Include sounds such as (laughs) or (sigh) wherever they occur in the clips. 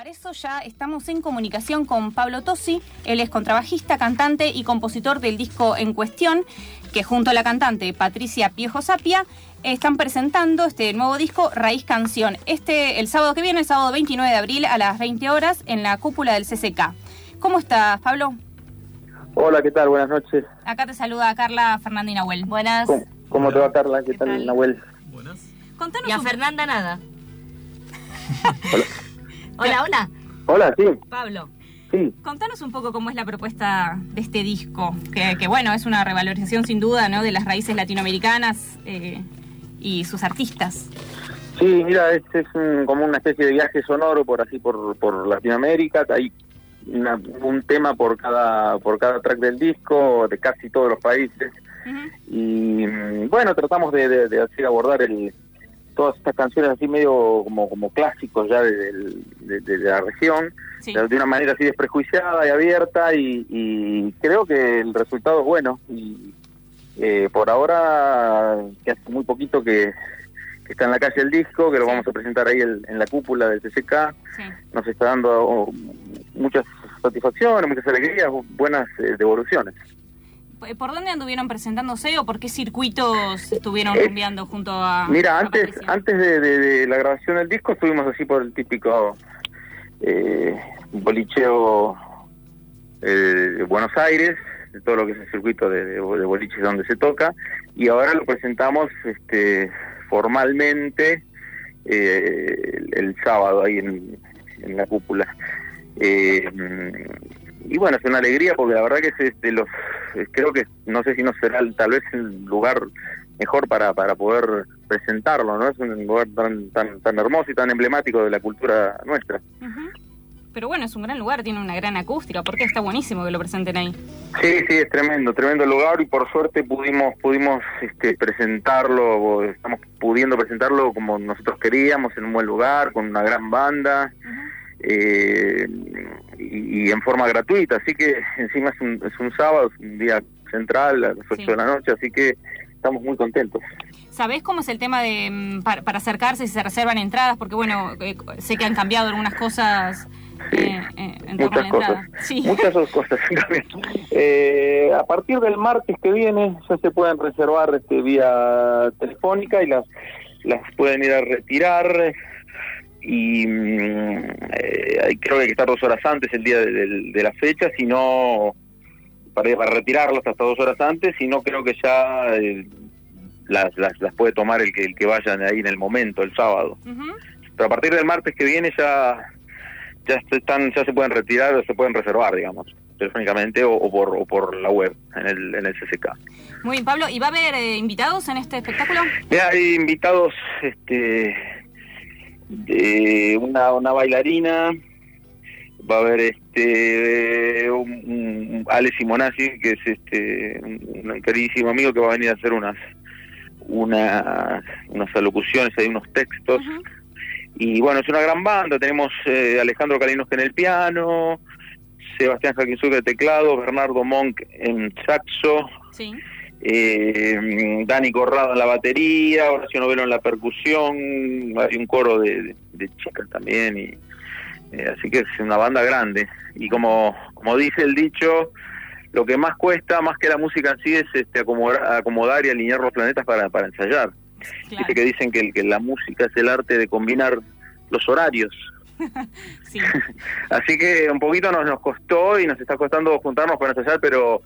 Para eso ya estamos en comunicación con Pablo Tosi. Él es contrabajista, cantante y compositor del disco en cuestión, que junto a la cantante Patricia Piejo Sapia están presentando este nuevo disco Raíz Canción. Este el sábado que viene, el sábado 29 de abril a las 20 horas en la cúpula del CCK. ¿Cómo estás, Pablo? Hola, ¿qué tal? Buenas noches. Acá te saluda Carla Fernanda y Nahuel. Buenas. ¿Cómo, cómo te va, Carla? ¿Qué, ¿Qué tal, tal? Nahuel? Buenas. Contanos Y a un- Fernanda nada. Hola. Hola, hola. Hola, sí, Pablo. sí. Contanos un poco cómo es la propuesta de este disco, que, que, bueno, es una revalorización sin duda, ¿no? De las raíces latinoamericanas eh, y sus artistas. Sí, mira, es, es un- como una especie de viaje sonoro por así por, por Latinoamérica. Hay una- un tema por cada por cada track del disco de casi todos los países. Y mm, bueno, tratamos de, de- de así abordar el, todas estas canciones así medio como como clásicos ya de, del- de- de la región. Sí. de una manera así desprejuiciada y abierta y, y creo que el resultado es bueno y eh, por ahora que hace muy poquito que, que está en la calle el disco que lo vamos a presentar ahí el- en la cúpula del CCK Sí. nos está dando oh, muchas satisfacciones muchas alegrías buenas eh, devoluciones ¿Por dónde anduvieron presentándose o por qué circuitos estuvieron Eh, rumbeando junto a Mira, a antes Patricia? antes de, de- de la grabación del disco estuvimos así por el típico eh, bolicheo eh, de Buenos Aires, de todo lo que es el circuito de, de, de boliches donde se toca, y ahora lo presentamos este formalmente eh, el, el sábado ahí en, en la cúpula. Eh, y bueno, es una alegría porque la verdad que es este, los eh, creo que no sé si no será el- tal vez el lugar mejor para, para poder presentarlo, ¿no? Es un lugar tan, tan, tan hermoso y tan emblemático de la cultura nuestra. Ujú. Pero bueno, es un gran lugar, tiene una gran acústica, porque está buenísimo que lo presenten ahí. Sí, sí, es tremendo, tremendo lugar y por suerte pudimos pudimos este, presentarlo, o estamos pudiendo presentarlo como nosotros queríamos, en un buen lugar, con una gran banda eh, y, y en forma gratuita, así que encima es un, es un sábado, es un día central a las 8 Sí. de la noche, así que estamos muy contentos. ¿Sabés cómo es el tema de mm, para, para acercarse si se reservan entradas? Porque bueno, eh, sé que han cambiado algunas cosas eh, eh, en a Muchas cosas. Sí. muchas cosas. (laughs) Eh, a partir del martes que viene ya se pueden reservar este vía telefónica y las las pueden ir a retirar y mm, eh, creo que hay que estar dos horas antes el día de, de- de la fecha, si no para, para retirarlas hasta dos horas antes, si no creo que ya eh, las, las las puede tomar el que el que vayan ahí en el momento, el sábado. Ujú. Pero a partir del martes que viene ya ya están ya se pueden retirar o se pueden reservar digamos telefónicamente o, o por o por la web en el en el CCK Muy bien, Pablo. ¿Y va a haber eh, invitados en este espectáculo? Mira, hay invitados este de una, una bailarina va a haber este un, un- Ale Simonazzi que es este un, un queridísimo amigo que va a venir a hacer unas unas unas alocuciones hay unos textos. Y bueno, es una gran banda. Tenemos eh, Alejandro Kalinowski en el piano, Sebastián Jaquinzuc en teclado, Bernardo Monk en saxo, Sí. Eh, Dani Corrado en la batería, Horacio Novelo en la percusión, hay un coro de, de- de chicas también. y eh, Así que es una banda grande. Y como, como dice el dicho, lo que más cuesta, más que la música en sí, es este, acomodar, acomodar y alinear los planetas para, para ensayar. Claro. Dice que dicen que, que la música es el arte de combinar los horarios. (laughs) Sí. (laughs) Así que un poquito nos, nos costó y nos está costando juntarnos para ensayar, pero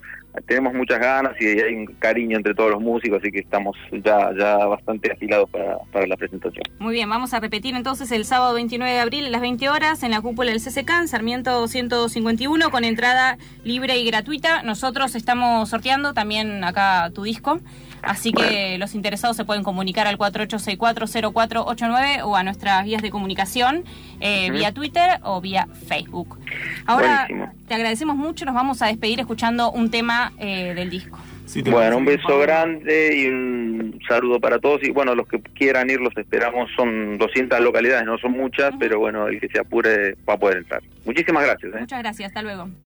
tenemos muchas ganas y hay un cariño entre todos los músicos, así que estamos ya ya bastante afilados para, para la presentación. Muy bien, vamos a repetir entonces el sábado 29 de abril a las 20 horas en la cúpula del CCK en Sarmiento 151 con entrada libre y gratuita. Nosotros estamos sorteando también acá tu disco, así que los interesados se pueden comunicar al 48640489 o a nuestras vías de comunicación eh, vía Twitter o vía Facebook. Ahora Buenísimo. te agradecemos mucho, nos vamos a despedir escuchando un tema eh, del disco. Sí, te Bueno, un beso grande y un saludo para todos. Y bueno, los que quieran ir los esperamos. Son 200 localidades, no son muchas, pero bueno, el que se apure va a poder entrar. Muchísimas gracias. ¿eh? Muchas gracias, hasta luego.